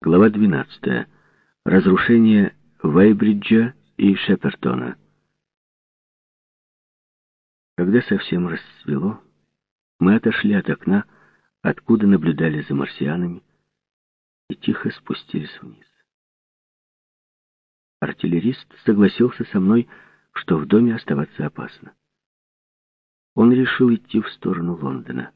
Глава 12. Разрушение Вейбриджа и Шепертона. Когда совсем расцвело, мы отошли от окна, откуда наблюдали за марсианами, и тихо спустились вниз. Артиллерист согласился со мной, что в доме оставаться опасно. Он решил идти в сторону Лондона.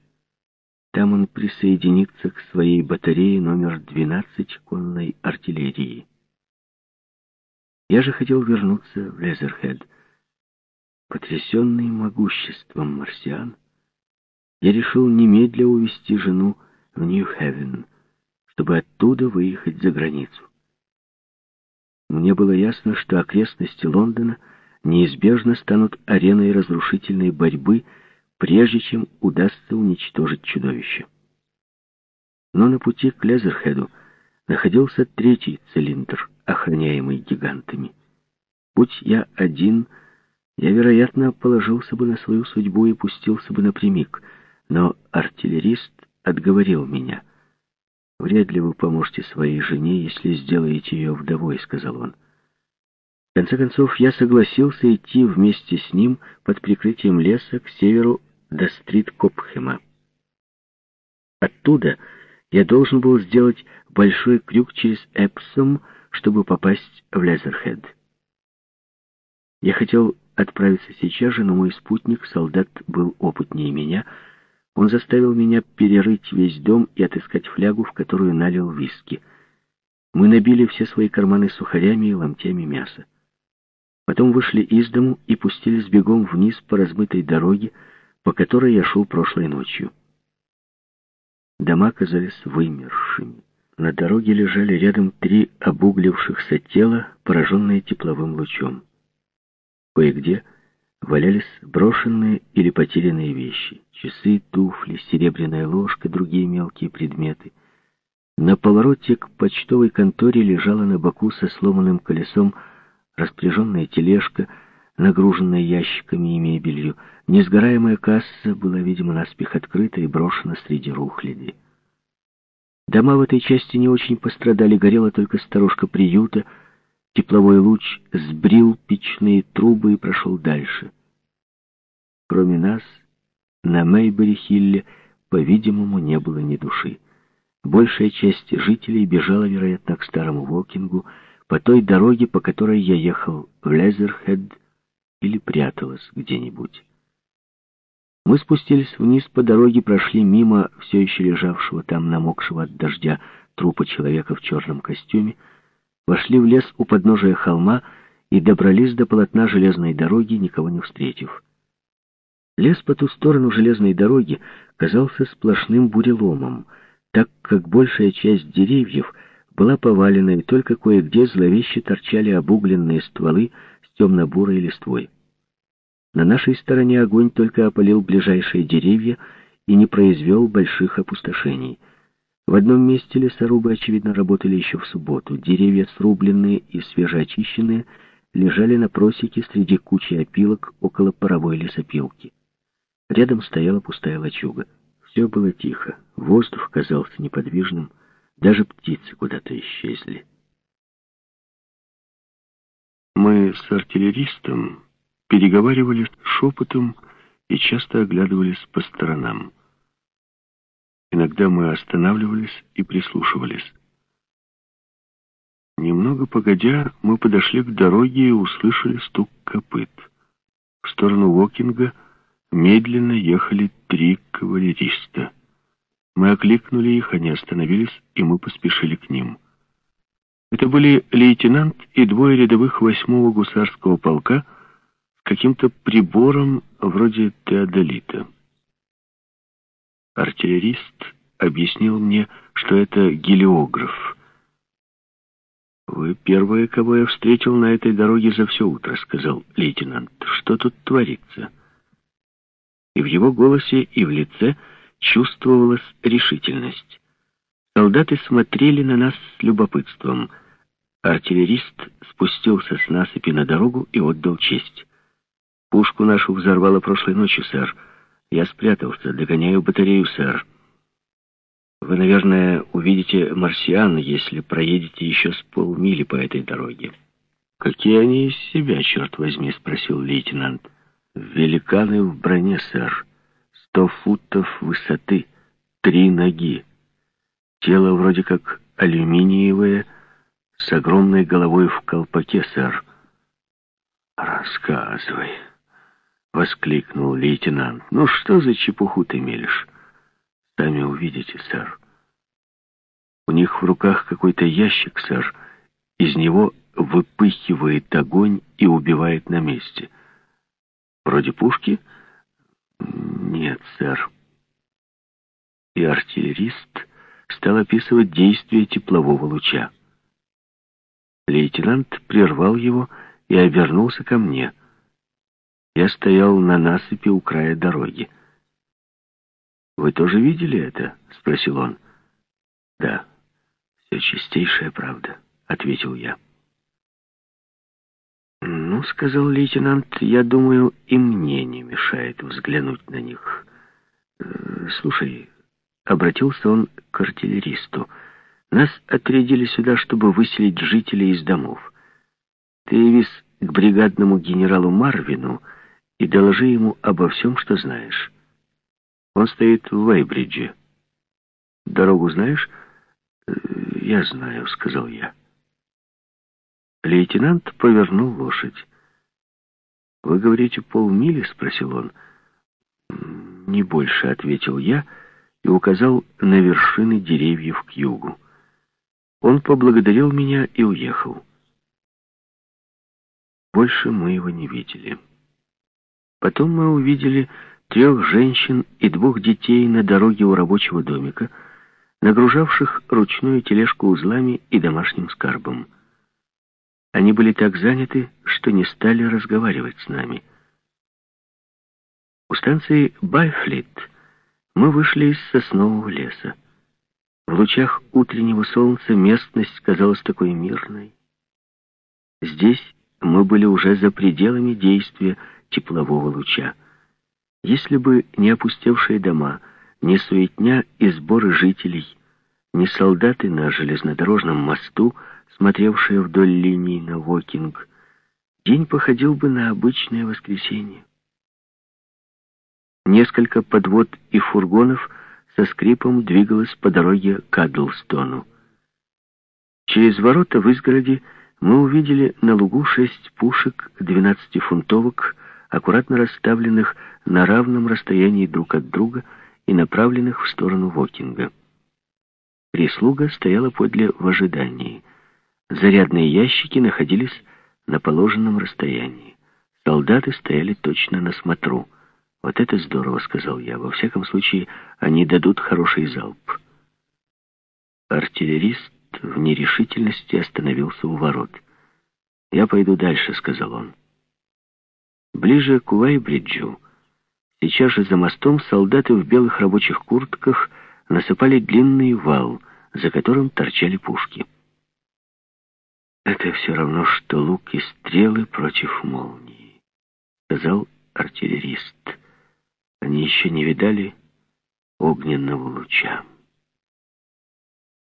Там он присоединится к своей батарее номер 12 конной артиллерии. Я же хотел вернуться в Лезерхед. Потрясенный могуществом марсиан, я решил немедля увезти жену в Нью-Хевен, чтобы оттуда выехать за границу. Мне было ясно, что окрестности Лондона неизбежно станут ареной разрушительной борьбы прежде чем удастся уничтожить чудовище. Но на пути к Лезерхеду находился третий цилиндр, охраняемый гигантами. Будь я один, я, вероятно, положился бы на свою судьбу и пустился бы напрямик, но артиллерист отговорил меня. «Вряд ли вы поможете своей жене, если сделаете ее вдовой», — сказал он. В конце концов, я согласился идти вместе с ним под прикрытием леса к северу до стрит Копхема. Оттуда я должен был сделать большой крюк через Эпсом, чтобы попасть в Лезерхед. Я хотел отправиться сейчас же, но мой спутник, солдат, был опытнее меня. Он заставил меня перерыть весь дом и отыскать флягу, в которую налил виски. Мы набили все свои карманы сухарями и ломтями мяса. Потом вышли из дому и пустились бегом вниз по размытой дороге, по которой я шел прошлой ночью. Дома казались вымершими. На дороге лежали рядом три обуглившихся тела, пораженные тепловым лучом. Кое-где валялись брошенные или потерянные вещи. Часы, туфли, серебряная ложка, другие мелкие предметы. На повороте к почтовой конторе лежала на боку со сломанным колесом распряженная тележка — нагруженная ящиками и мебелью. Несгораемая касса была, видимо, наспех открыта и брошена среди рухляди. Дома в этой части не очень пострадали, горела только сторожка приюта. Тепловой луч сбрил печные трубы и прошел дальше. Кроме нас, на Мейбери-Хилле, по-видимому, не было ни души. Большая часть жителей бежала, вероятно, к старому Вокингу, по той дороге, по которой я ехал в Лезерхед, или пряталась где-нибудь. Мы спустились вниз по дороге, прошли мимо все еще лежавшего там, намокшего от дождя, трупа человека в черном костюме, вошли в лес у подножия холма и добрались до полотна железной дороги, никого не встретив. Лес по ту сторону железной дороги казался сплошным буреломом, так как большая часть деревьев была повалена, и только кое-где зловеще торчали обугленные стволы, темно-бурой листвой. На нашей стороне огонь только опалил ближайшие деревья и не произвел больших опустошений. В одном месте лесорубы, очевидно, работали еще в субботу. Деревья, срубленные и свежеочищенные, лежали на просеке среди кучи опилок около паровой лесопилки. Рядом стояла пустая лачуга. Все было тихо, воздух казался неподвижным, даже птицы куда-то исчезли. Мы с артиллеристом переговаривались шепотом и часто оглядывались по сторонам. Иногда мы останавливались и прислушивались. Немного погодя, мы подошли к дороге и услышали стук копыт. В сторону Вокинга медленно ехали три кавалериста. Мы окликнули их, они остановились, и мы поспешили к ним. Это были лейтенант и двое рядовых восьмого гусарского полка каким-то прибором вроде теодолита. Артиллерист объяснил мне, что это гелиограф. «Вы первые, кого я встретил на этой дороге за все утро», — сказал лейтенант. «Что тут творится?» И в его голосе, и в лице чувствовалась решительность. Солдаты смотрели на нас с любопытством — Артиллерист спустился с насыпи на дорогу и отдал честь. «Пушку нашу взорвало прошлой ночью, сэр. Я спрятался, догоняю батарею, сэр». Вы, наверное, увидите марсиан, если проедете еще с полмили по этой дороге. «Какие они из себя, черт возьми?» — спросил лейтенант. «Великаны в броне, сэр. Сто футов высоты, три ноги. Тело вроде как алюминиевое, с огромной головой в колпаке, сэр». «Рассказывай», — воскликнул лейтенант. «Ну что за чепуху ты мелешь?» «Сами увидите, сэр». «У них в руках какой-то ящик, сэр. Из него выпыхивает огонь и убивает на месте. Вроде пушки? Нет, сэр. И артиллерист стал описывать действие теплового луча. Лейтенант прервал его и обернулся ко мне. Я стоял на насыпи у края дороги. «Вы тоже видели это?» — спросил он. «Да, все чистейшая правда», — ответил я. «Ну, — сказал лейтенант, — я думаю, и мне не мешает взглянуть на них. Э, слушай, — обратился он к артиллеристу, — нас отрядили сюда, чтобы выселить жителей из домов. Ты явись к бригадному генералу Марвину и доложи ему обо всем, что знаешь. Он стоит в Вейбридже. Дорогу знаешь? Э, я знаю, — сказал я. Лейтенант повернул лошадь. «Вы говорите полмили?» — спросил он. «Не больше», — ответил я и указал на вершины деревьев к югу. Он поблагодарил меня и уехал. Больше мы его не видели. Потом мы увидели трех женщин и двух детей на дороге у рабочего домика, нагружавших ручную тележку узлами и домашним скарбом. Они были так заняты, что не стали разговаривать с нами. У станции Байфлит мы вышли из соснового леса. В лучах утреннего солнца местность казалась такой мирной. Здесь мы были уже за пределами действия теплового луча. Если бы не опустевшие дома, не суетня и сборы жителей, не солдаты на железнодорожном мосту, смотревшие вдоль линии на Вокинг, день походил бы на обычное воскресенье. Несколько подвод и фургонов со скрипом двигалось по дороге к Адлстону. Через ворота в изгороде мы увидели на лугу шесть пушек двенадцатифунтовок, аккуратно расставленных на равном расстоянии друг от друга и направленных в сторону Вокинга. Прислуга стояла подле в ожидании — Зарядные ящики находились на положенном расстоянии. Солдаты стояли точно на смотру. «Вот это здорово», — сказал я. «Во всяком случае, они дадут хороший залп». Артиллерист в нерешительности остановился у ворот. «Я пойду дальше», — сказал он. Ближе к Уайбриджу, сейчас же за мостом, солдаты в белых рабочих куртках насыпали длинный вал, за которым торчали пушки. «Это все равно, что лук и стрелы против молнии», — сказал артиллерист. «Они еще не видали огненного луча».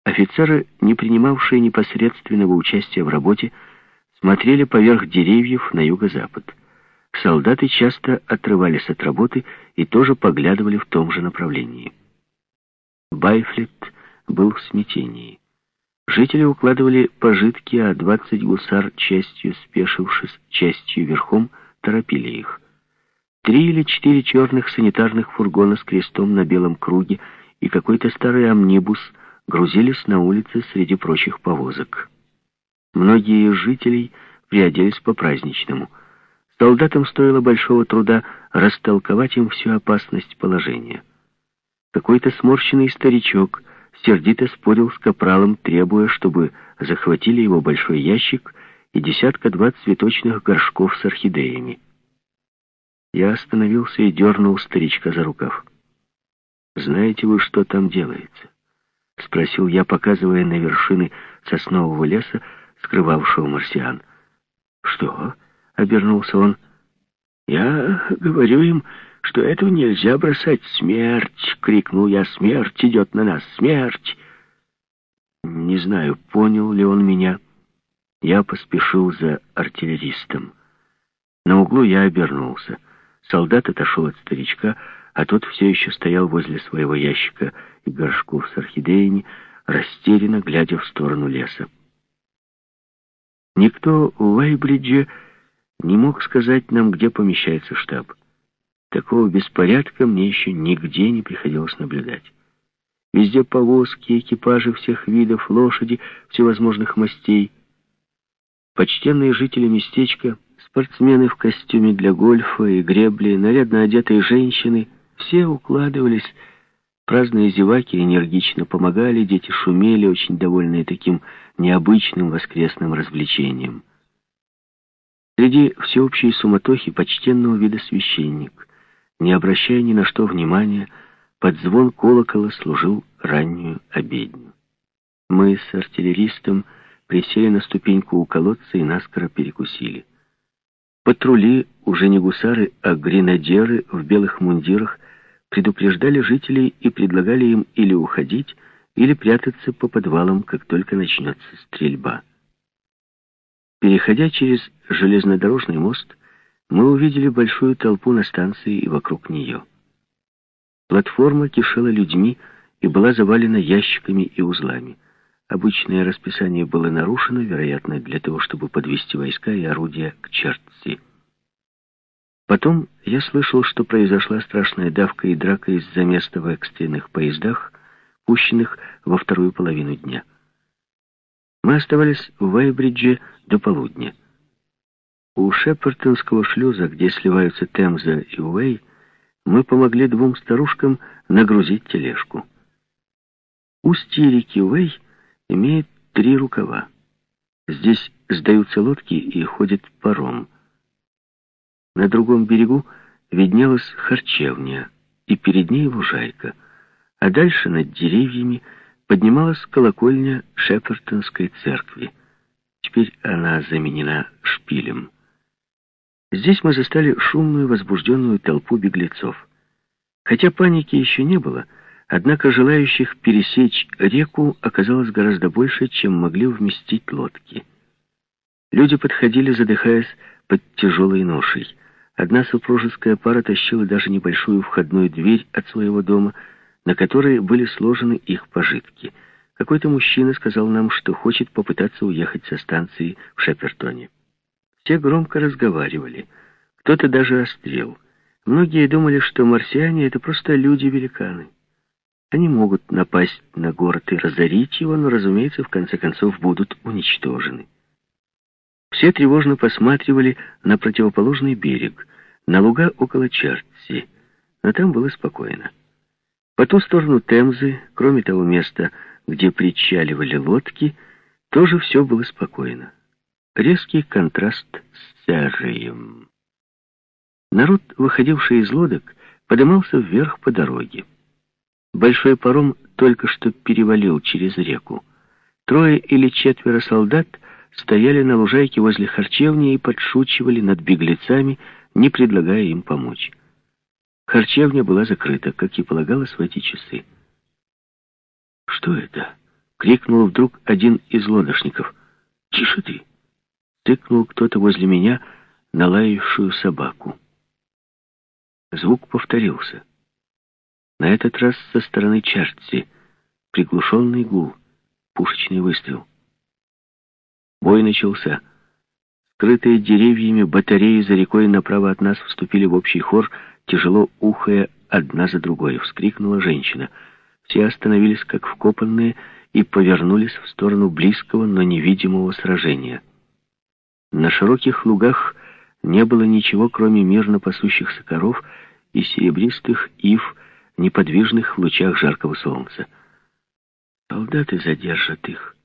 Офицеры, не принимавшие непосредственного участия в работе, смотрели поверх деревьев на юго-запад. Солдаты часто отрывались от работы и тоже поглядывали в том же направлении. Байфлет был в смятении. Жители укладывали пожитки, а двадцать гусар, частью спешившись, частью верхом, торопили их. Три или четыре черных санитарных фургона с крестом на белом круге и какой-то старый амнибус грузились на улице среди прочих повозок. Многие из жителей приоделись по-праздничному. Солдатам стоило большого труда растолковать им всю опасность положения. Какой-то сморщенный старичок — сердито спорил с капралом, требуя, чтобы захватили его большой ящик и десятка-два цветочных горшков с орхидеями. Я остановился и дернул старичка за рукав. «Знаете вы, что там делается?» — спросил я, показывая на вершины соснового леса, скрывавшего марсиан. «Что?» — обернулся он. «Я говорю им, что этого нельзя бросать. «Смерть!» — крикнул я. «Смерть идет на нас! Смерть!» Не знаю, понял ли он меня. Я поспешил за артиллеристом. На углу я обернулся. Солдат отошел от старичка, а тот все еще стоял возле своего ящика и горшков с орхидеями, растерянно глядя в сторону леса. Никто в Вайбридже не мог сказать нам, где помещается штаб. Такого беспорядка мне еще нигде не приходилось наблюдать. Везде повозки, экипажи всех видов, лошади всевозможных мастей. Почтенные жители местечка, спортсмены в костюме для гольфа и гребли, нарядно одетые женщины, все укладывались Праздные зеваки энергично помогали, дети шумели, очень довольные таким необычным воскресным развлечением. Среди всеобщей суматохи почтенного вида священник, не обращая ни на что внимания, под звон колокола служил раннюю обедню. Мы с артиллеристом присели на ступеньку у колодца и наскоро перекусили. Патрули, уже не гусары, а гренадеры в белых мундирах, предупреждали жителей и предлагали им или уходить, или прятаться по подвалам, как только начнется стрельба. Переходя через железнодорожный мост, мы увидели большую толпу на станции и вокруг нее. Платформа кишела людьми и была завалена ящиками и узлами. Обычное расписание было нарушено, вероятно, для того, чтобы подвести войска и орудия к Чертси. Потом я слышал, что произошла страшная давка и драка из-за места в экстренных поездах, пущенных во вторую половину дня. Мы оставались в Вайбридже до полудня. У Шепертонского шлюза, где сливаются Темза и Уэй, мы помогли двум старушкам нагрузить тележку. Устье реки Уэй имеет три рукава. Здесь сдаются лодки и ходит паром — на другом берегу виднелась харчевня, и перед ней лужайка, а дальше над деревьями поднималась колокольня Шепертонской церкви. Теперь она заменена шпилем. Здесь мы застали шумную, возбужденную толпу беглецов. Хотя паники еще не было, однако желающих пересечь реку оказалось гораздо больше, чем могли вместить лодки. Люди подходили, задыхаясь под тяжелой ношей. Одна супружеская пара тащила даже небольшую входную дверь от своего дома, на которой были сложены их пожитки. Какой-то мужчина сказал нам, что хочет попытаться уехать со станции в Шепертоне. Все громко разговаривали. Кто-то даже острел. Многие думали, что марсиане — это просто люди-великаны. Они могут напасть на город и разорить его, но, разумеется, в конце концов будут уничтожены. Все тревожно посматривали на противоположный берег, на луга около Чертси, но там было спокойно. По ту сторону Темзы, кроме того места, где причаливали лодки, тоже все было спокойно. Резкий контраст с Серрием. Народ, выходивший из лодок, подымался вверх по дороге. Большой паром только что перевалил через реку. Трое или четверо солдат — стояли на лужайке возле харчевни и подшучивали над беглецами, не предлагая им помочь. Харчевня была закрыта, как и полагалось в эти часы. «Что это?» — крикнул вдруг один из лодочников. «Тише ты!» — тыкнул кто-то возле меня на собаку. Звук повторился. На этот раз со стороны Чартси приглушенный гул, пушечный выстрел — Бой начался. Скрытые деревьями батареи за рекой направо от нас вступили в общий хор, тяжело ухая одна за другой. Вскрикнула женщина. Все остановились как вкопанные и повернулись в сторону близкого, но невидимого сражения. На широких лугах не было ничего, кроме мирно пасущихся коров и серебристых ив, неподвижных в лучах жаркого солнца. Солдаты задержат их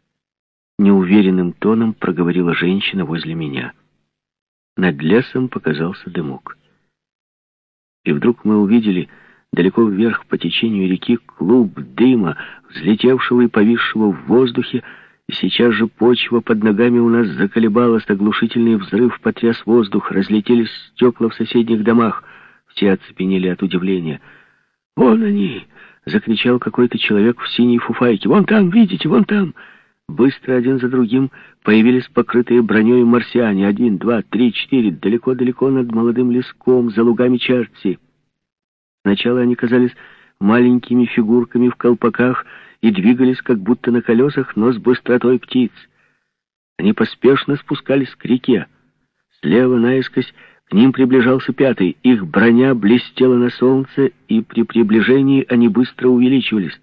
неуверенным тоном проговорила женщина возле меня. Над лесом показался дымок. И вдруг мы увидели далеко вверх по течению реки клуб дыма, взлетевшего и повисшего в воздухе, и сейчас же почва под ногами у нас заколебалась, оглушительный взрыв потряс воздух, разлетелись стекла в соседних домах. Все оцепенели от удивления. «Вон они!» — закричал какой-то человек в синей фуфайке. «Вон там, видите, вон там!» Быстро один за другим появились покрытые броней марсиане. Один, два, три, четыре, далеко-далеко над молодым леском, за лугами Чарти. Сначала они казались маленькими фигурками в колпаках и двигались как будто на колесах, но с быстротой птиц. Они поспешно спускались к реке. Слева наискось к ним приближался пятый. Их броня блестела на солнце, и при приближении они быстро увеличивались.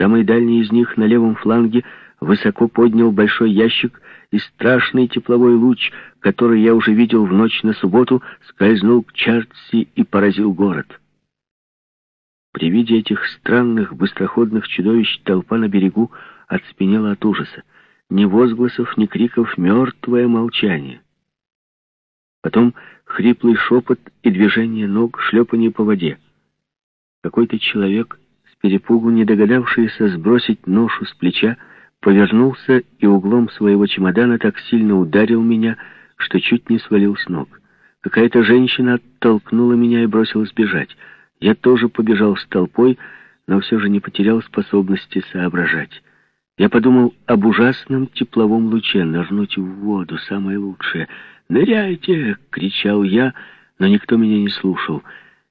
Самый дальний из них на левом фланге высоко поднял большой ящик, и страшный тепловой луч, который я уже видел в ночь на субботу, скользнул к Чартси и поразил город. При виде этих странных быстроходных чудовищ толпа на берегу оцепенела от ужаса. Ни возгласов, ни криков, мертвое молчание. Потом хриплый шепот и движение ног, шлепание по воде. Какой-то человек, с перепугу не догадавшийся сбросить ношу с плеча, повернулся и углом своего чемодана так сильно ударил меня, что чуть не свалил с ног. Какая-то женщина оттолкнула меня и бросилась бежать. Я тоже побежал с толпой, но все же не потерял способности соображать. Я подумал об ужасном тепловом луче, нырнуть в воду, самое лучшее. «Ныряйте!» — кричал я, но никто меня не слушал.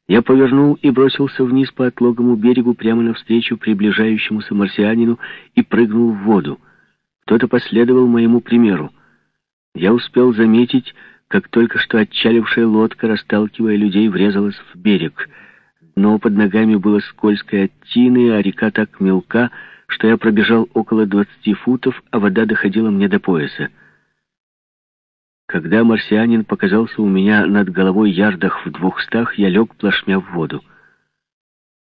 Я повернул и бросился вниз по отлогому берегу прямо навстречу приближающемуся марсианину и прыгнул в воду. Кто-то последовал моему примеру. Я успел заметить, как только что отчалившая лодка, расталкивая людей, врезалась в берег. Дно под ногами было скользкое от тины, а река так мелка, что я пробежал около двадцати футов, а вода доходила мне до пояса. Когда марсианин показался у меня над головой ярдах в двухстах, я лег плашмя в воду.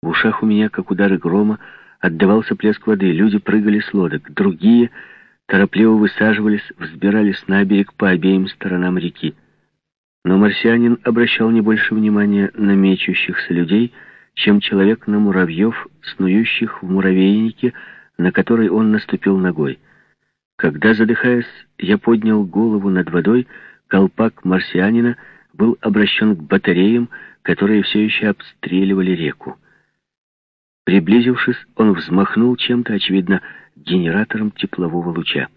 В ушах у меня, как удары грома, отдавался плеск воды. Люди прыгали с лодок. Другие торопливо высаживались, взбирались на берег по обеим сторонам реки. Но марсианин обращал не больше внимания на мечущихся людей, чем человек на муравьев, снующих в муравейнике, на который он наступил ногой. Когда, задыхаясь, я поднял голову над водой, колпак марсианина был обращен к батареям, которые все еще обстреливали реку. Приблизившись, он взмахнул чем-то, очевидно, генератором теплового луча.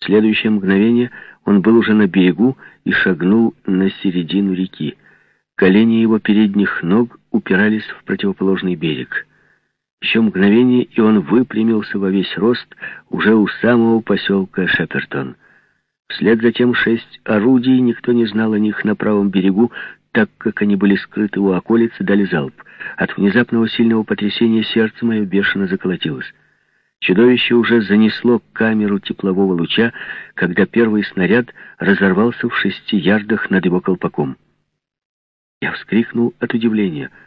В следующее мгновение он был уже на берегу и шагнул на середину реки. Колени его передних ног упирались в противоположный берег. Еще мгновение, и он выпрямился во весь рост уже у самого поселка Шепертон. Вслед за тем шесть орудий, никто не знал о них на правом берегу, так как они были скрыты у околицы, дали залп. От внезапного сильного потрясения сердце мое бешено заколотилось. Чудовище уже занесло камеру теплового луча, когда первый снаряд разорвался в шести ярдах над его колпаком. Я вскрикнул от удивления —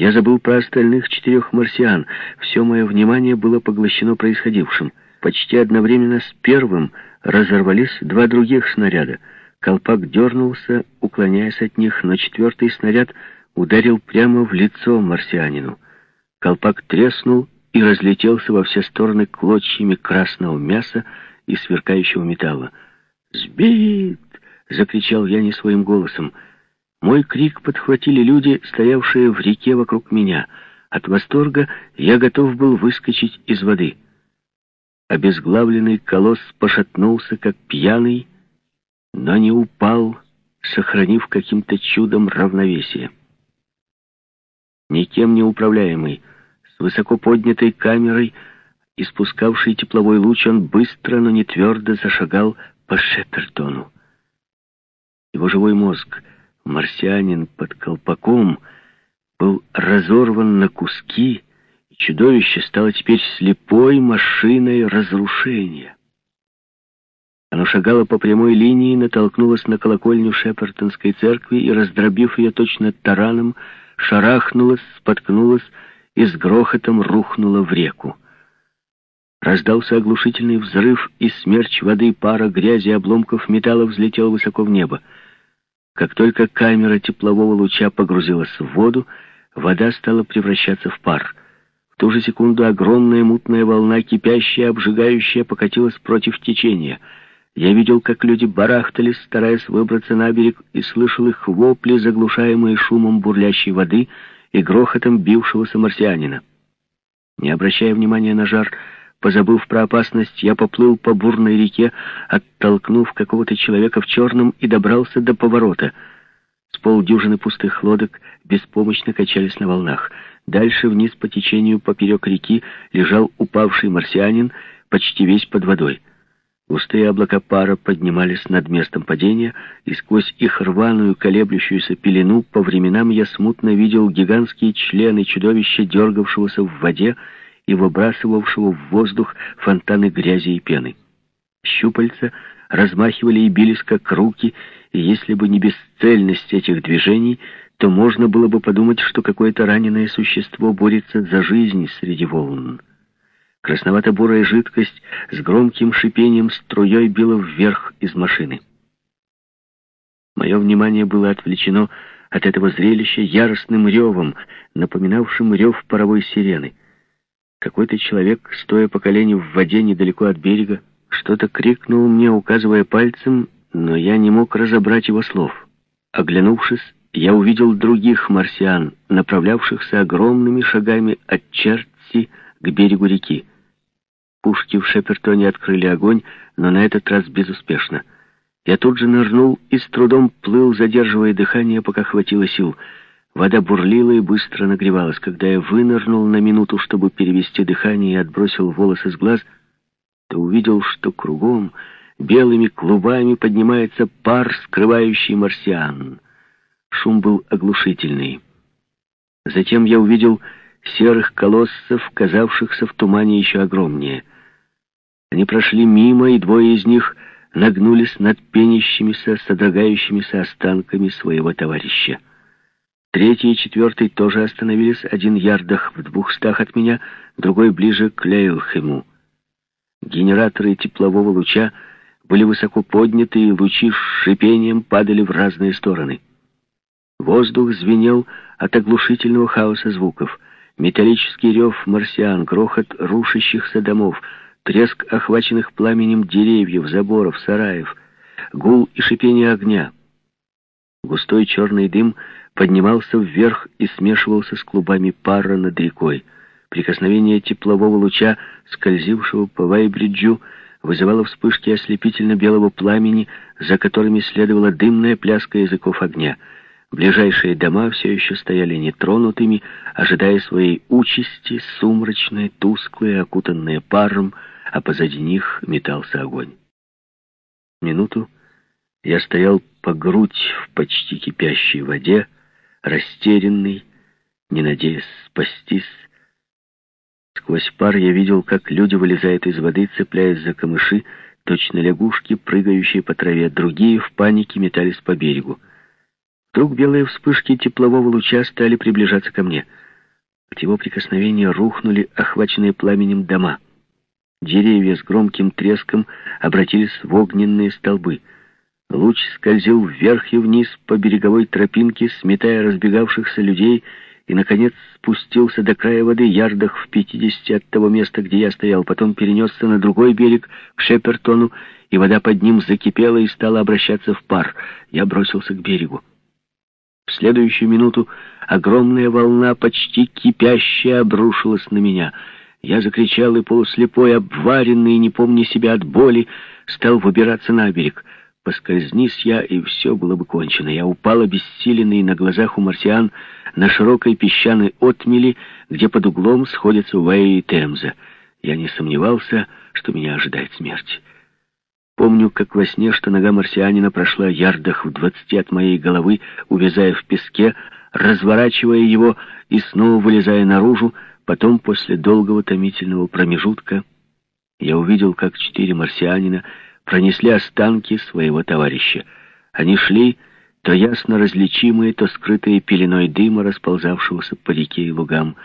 я забыл про остальных четырех марсиан. Все мое внимание было поглощено происходившим. Почти одновременно с первым разорвались два других снаряда. Колпак дернулся, уклоняясь от них, но четвертый снаряд ударил прямо в лицо марсианину. Колпак треснул и разлетелся во все стороны клочьями красного мяса и сверкающего металла. «Сбит!» — закричал я не своим голосом — мой крик подхватили люди, стоявшие в реке вокруг меня. От восторга я готов был выскочить из воды. Обезглавленный колосс пошатнулся, как пьяный, но не упал, сохранив каким-то чудом равновесие. Никем не управляемый, с высоко поднятой камерой, испускавший тепловой луч, он быстро, но не твердо зашагал по Шепертону. Его живой мозг — марсианин под колпаком был разорван на куски, и чудовище стало теперь слепой машиной разрушения. Оно шагало по прямой линии, натолкнулось на колокольню Шепертонской церкви и, раздробив ее точно тараном, шарахнулось, споткнулось и с грохотом рухнуло в реку. Раздался оглушительный взрыв, и смерч воды, пара, грязи, обломков металла взлетел высоко в небо. Как только камера теплового луча погрузилась в воду, вода стала превращаться в пар. В ту же секунду огромная мутная волна, кипящая, обжигающая, покатилась против течения. Я видел, как люди барахтались, стараясь выбраться на берег, и слышал их вопли, заглушаемые шумом бурлящей воды и грохотом бившегося марсианина. Не обращая внимания на жар, позабыв про опасность, я поплыл по бурной реке, оттолкнув какого-то человека в черном и добрался до поворота. С полдюжины пустых лодок беспомощно качались на волнах. Дальше вниз по течению поперек реки лежал упавший марсианин, почти весь под водой. Густые облака пара поднимались над местом падения, и сквозь их рваную колеблющуюся пелену по временам я смутно видел гигантские члены чудовища, дергавшегося в воде и выбрасывавшего в воздух фонтаны грязи и пены. Щупальца размахивали и бились, как руки, и если бы не бесцельность этих движений, то можно было бы подумать, что какое-то раненое существо борется за жизнь среди волн. Красновато-бурая жидкость с громким шипением струей била вверх из машины. Мое внимание было отвлечено от этого зрелища яростным ревом, напоминавшим рев паровой сирены. Какой-то человек, стоя по колени в воде недалеко от берега, что-то крикнул мне, указывая пальцем, но я не мог разобрать его слов. Оглянувшись, я увидел других марсиан, направлявшихся огромными шагами от Черти к берегу реки. Пушки в Шепертоне открыли огонь, но на этот раз безуспешно. Я тут же нырнул и с трудом плыл, задерживая дыхание, пока хватило сил. Вода бурлила и быстро нагревалась. Когда я вынырнул на минуту, чтобы перевести дыхание и отбросил волосы с глаз, то увидел, что кругом белыми клубами поднимается пар, скрывающий марсиан. Шум был оглушительный. Затем я увидел серых колоссов, казавшихся в тумане еще огромнее. Они прошли мимо, и двое из них нагнулись над пенящимися, содрогающимися останками своего товарища. Третий и четвертый тоже остановились, один ярдах в двухстах от меня, другой ближе к Лейлхему. Генераторы теплового луча были высоко подняты, и лучи с шипением падали в разные стороны. Воздух звенел от оглушительного хаоса звуков — Металлический рев марсиан, грохот рушащихся домов, треск охваченных пламенем деревьев, заборов, сараев, гул и шипение огня. Густой черный дым поднимался вверх и смешивался с клубами пара над рекой. Прикосновение теплового луча, скользившего по Вайбриджу, вызывало вспышки ослепительно-белого пламени, за которыми следовала дымная пляска языков огня — Ближайшие дома все еще стояли нетронутыми, ожидая своей участи, сумрачные, тусклые, окутанные паром, а позади них метался огонь. Минуту я стоял по грудь в почти кипящей воде, растерянный, не надеясь спастись. Сквозь пар я видел, как люди вылезают из воды, цепляясь за камыши, точно лягушки, прыгающие по траве, другие в панике метались по берегу. Вдруг белые вспышки теплового луча стали приближаться ко мне. От его прикосновения рухнули охваченные пламенем дома. Деревья с громким треском обратились в огненные столбы. Луч скользил вверх и вниз по береговой тропинке, сметая разбегавшихся людей, и, наконец, спустился до края воды, ярдах в пятидесяти от того места, где я стоял. Потом перенесся на другой берег, к Шепертону, и вода под ним закипела и стала обращаться в пар. Я бросился к берегу. В следующую минуту огромная волна, почти кипящая, обрушилась на меня. Я закричал и полуслепой, обваренный, не помня себя от боли, стал выбираться на берег. Поскользнись я, и все было бы кончено. Я упал обессиленный на глазах у марсиан на широкой песчаной отмели, где под углом сходятся Уэй и Темза. Я не сомневался, что меня ожидает смерть. Помню, как во сне, что нога марсианина прошла ярдах в двадцати от моей головы, увязая в песке, разворачивая его и снова вылезая наружу, потом, после долгого томительного промежутка, я увидел, как четыре марсианина пронесли останки своего товарища. Они шли, то ясно различимые, то скрытые пеленой дыма, расползавшегося по реке и лугам.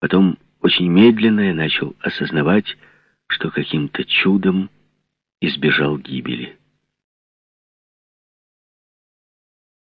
Потом очень медленно я начал осознавать, что каким-то чудом избежал гибели.